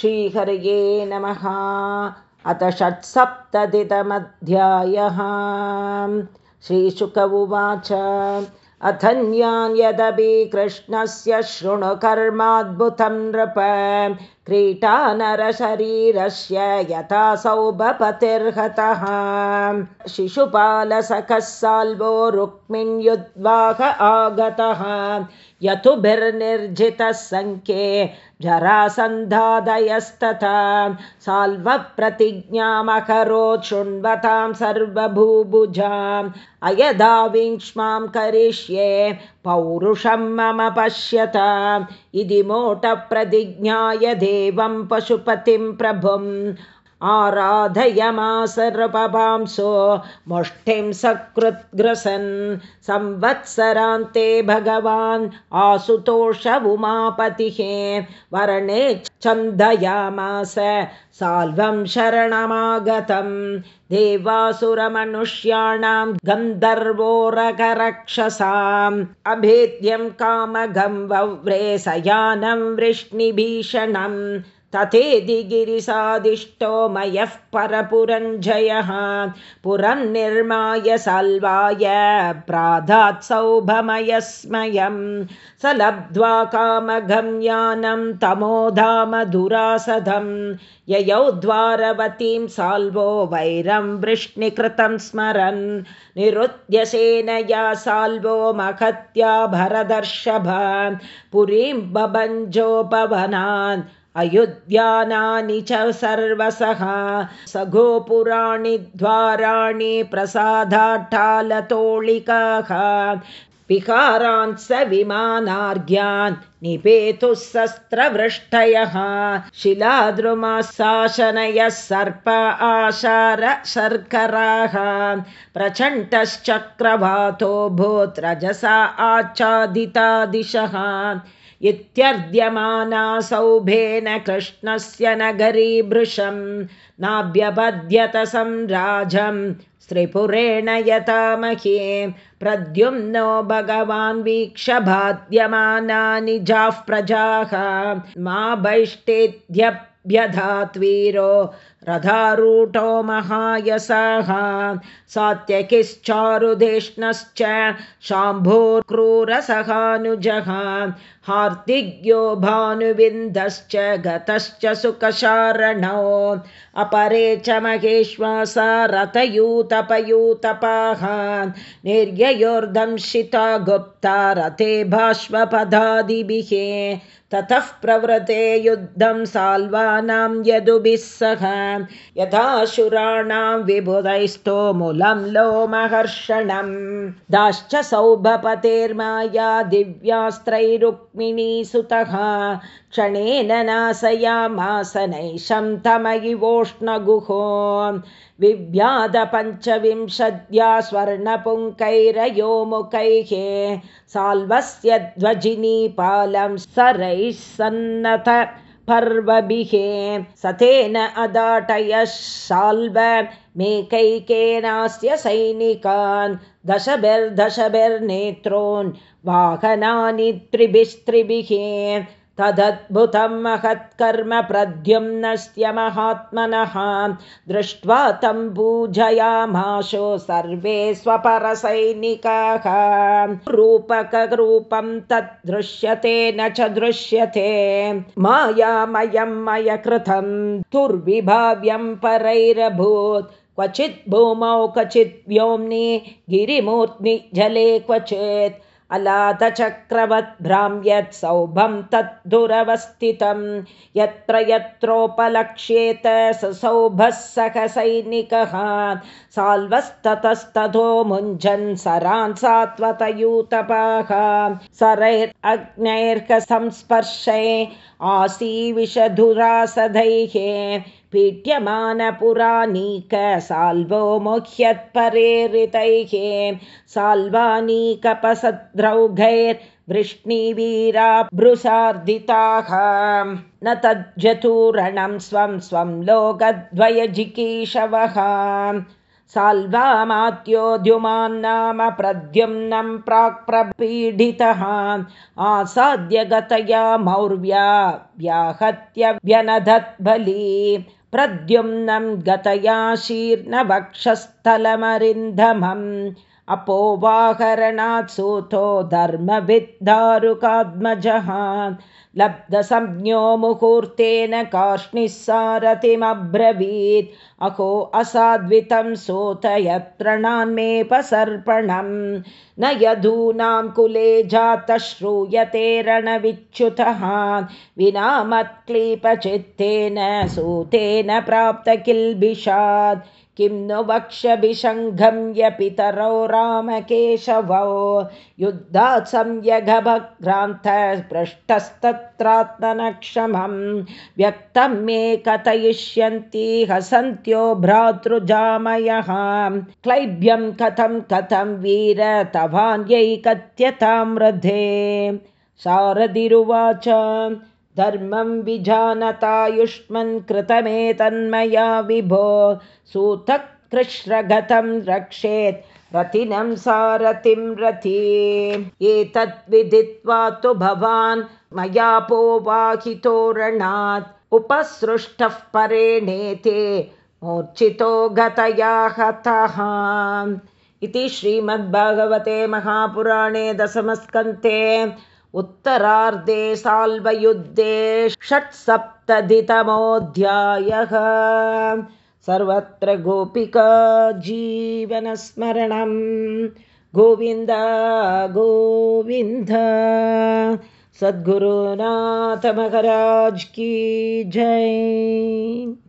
श्रीहरये नमः। अथ षट्सप्ततितमध्यायः। श्रीशुक उवाच। अथन्यान् यदपि कृष्णस्य शृणुकर्माद्भुतं नृप क्रीटा नरशरीरस्य यथा सौभपतिर्हतः। शिशुपालसखः साल्वो रुक्मिण्युद्वाह आगतः। यतुभिर्निर्जितः सङ्ख्ये जरासन्धादयस्तथा। साल्वप्रतिज्ञामकरोत् शृण्वतां सर्वभूभुजाम्। अयदाविक्ष्मां करिष्ये पौरुषं मम पश्यत इति मोटप्रतिज्ञाय देवं पशुपतिं प्रभुम् आराधयमासर्पपांसो मुष्टिं सकृद्ग्रसन् संवत्सरान्ते भगवान् आसुतोष उमापतिः वर्णे छन्दयामास साल्वं शरणमागतं देवासुरमनुष्याणां गन्धर्वोरकरक्षसाम् अभेद्यं कामगं वव्रे सयानं वृष्णिभीषणम् तथेदि गिरिसादिष्टो मयः परपुरञ्जयः। पुरं निर्माय सल्वाय प्राधात्सौभमयस्मयं स लब्ध्वा कामगम्यानं तमोधामधुरासधं ययौ द्वारवतीं साल्वो वैरं वृष्णिकृतं स्मरन्। निरुद्यसेनया साल्वो महत्या भरदर्शभ। पुरीं बभञ्जोपवनान् अयुध्यानानि च सर्वसः सगोपुराणि द्वाराणि प्रसादाट्टालतोळिकाः विहारान् स विमानार्घ्यान् निपेतुः शस्त्रवृष्टयः शिलाद्रुमशासनयः सर्प आशार शर्कराः प्रचण्डश्चक्रवातो भूत् रजसा आच्छादिता दिशः इत्यर्ध्यमाना सौभेन कृष्णस्य नगरी भृशं नाभ्यपद्यत संराजं स्त्रिपुरेण यथा मह्ये प्रद्युम्नो भगवान् वीक्षभाद्यमानानि जाः प्रजाः। मा बैष्टेद्यभ्यधात्वीरो रथारूढो महायसः। सात्यकिश्चारुदेष्णश्च शाम्भोर्क्रूरसहानुजः। हार्दिग्यो भानुविन्दश्च गतश्च सुखशारणो। अपरे च महेश्वासा रथयूतपयूतपाः। निर्ययोर्दंशिता गुप्ता रथे भाष्वपदादिभिः। ततः प्रवृते युद्धं साल्वानां यदुभिः सह यथाशुराणां विबुधैस्तो मूलं लोमहर्षणं दाश्च सौभपतेर्माया दिव्यास्त्रैरुक्मिणी सुतः क्षणेन नाशयामासनैशं तमयिवोष्णगुहो विव्याधपञ्चविंशद्या स्वर्णपुङ्कैरयो मुखैः साल्वस्य ध्वजिनीपालं सरैः सन्नत पर्वभिः सतेन अदाटयः साल्व मेकैकेनास्य सैनिकान् दशभिर्दशभिर्नेत्रोन् वाहनानि त्रिभिस्त्रिभिः तदद्भुतं महत्कर्म प्रद्युम्नस्य महात्मनः दृष्ट्वा तं पूजयामाशो सर्वे स्वपरसैनिकाः। रूपकरूपं तद् दृश्यते न च दृश्यते। मायामयं मयकृतं दुर्विभाव्यं परैरभूत्। क्वचित् भूमौ क्वचित् व्योम्नि गिरिमूर्ध्नि जले क्वचित् अलातचक्रवद्भ्राम्यत् सौभं तद्धुरवस्थितं यत्र यत्रोपलक्ष्येत स सौभः सह सैनिकः साल्वस्ततस्ततो मुञ्जन् सरान् सात्वतयूतपाः सरैरग्नैर्कसंस्पर्शे आसीविषधुरासधैः पीठ्यमानपुराणीक साल्वो मुह्यत्परेरितैः साल्वानीकपसद्रौघैर्वृष्णिवीराभृसार्दिताः न तज्जतुरणं स्वं स्वं लोकद्वयजिकीशवः। साल्वामात्योद्युमान्नाम प्रद्युम्नं प्राक्प्रपीडितः। आसाद्यगतया मौर्व्या व्याहत्य व्यनदद्बली प्रद्युम्नं गतया शीर्णवक्षस्थलमरिन्दमम् अपोवाहरणात् सूतो धर्मविद्धारुकात्मजः लब्धसंज्ञो मुहूर्तेन कार्ष्णिः सारथिमब्रवीत् अहो असाद्वितं सोत यत्र नान्मेपसर्पणं न यदूनां कुले जातः श्रूयते रणविच्युतः विना मत्क्लीपचित्तेन सूतेन प्राप्त किल्बिषात् किं नु वक्षभिषङ्घम्य पितरौ रामकेशवौ? युद्धात् पृष्टस्तत्रात्मनक्षमं व्यक्तं मे कथयिष्यन्ति हसन्त्यो भ्रातृजामयः। क्लैब्यं कथं कथं वीर तवान्यै कथ्यताम्रधे शारदिरुवाच धर्मं विजानतायुष्मन् कृतमेतन्मया विभो। सूतकृश्रगतं रक्षेत् रतिनं सारथिं रथि। एतद् विदित्वा तु भवान् मयापोवाहितोरणात् उपसृष्टः परेणेते मूर्छितो गतया हतः। इति श्रीमद्भागवते महापुराणे दशमस्कन्ते उत्तरार्धे साल्वयुद्धे षट्सप्ततितमोऽध्यायः। सर्वत्र गोपिका जीवनस्मरणं गोविन्द गोविन्द। सद्गुरुनाथमहराज की जय